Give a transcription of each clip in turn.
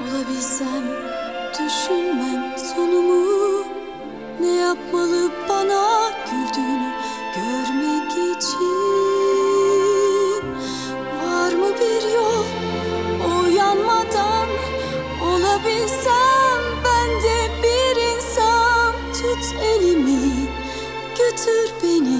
Olabilsem düşünmem sonumu. Ne yapmalı bana güldüğünü görmek için? Var mı bir yol o yanmadan Olabilsem ben de bir insan. Tut elimi götür beni.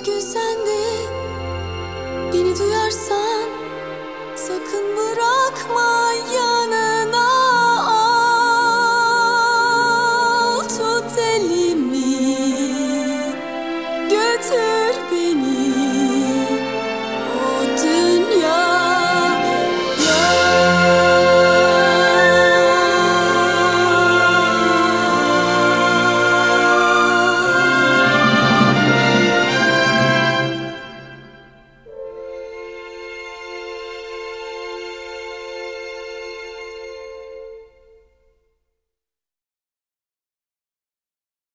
Bir gün sen beni duyarsan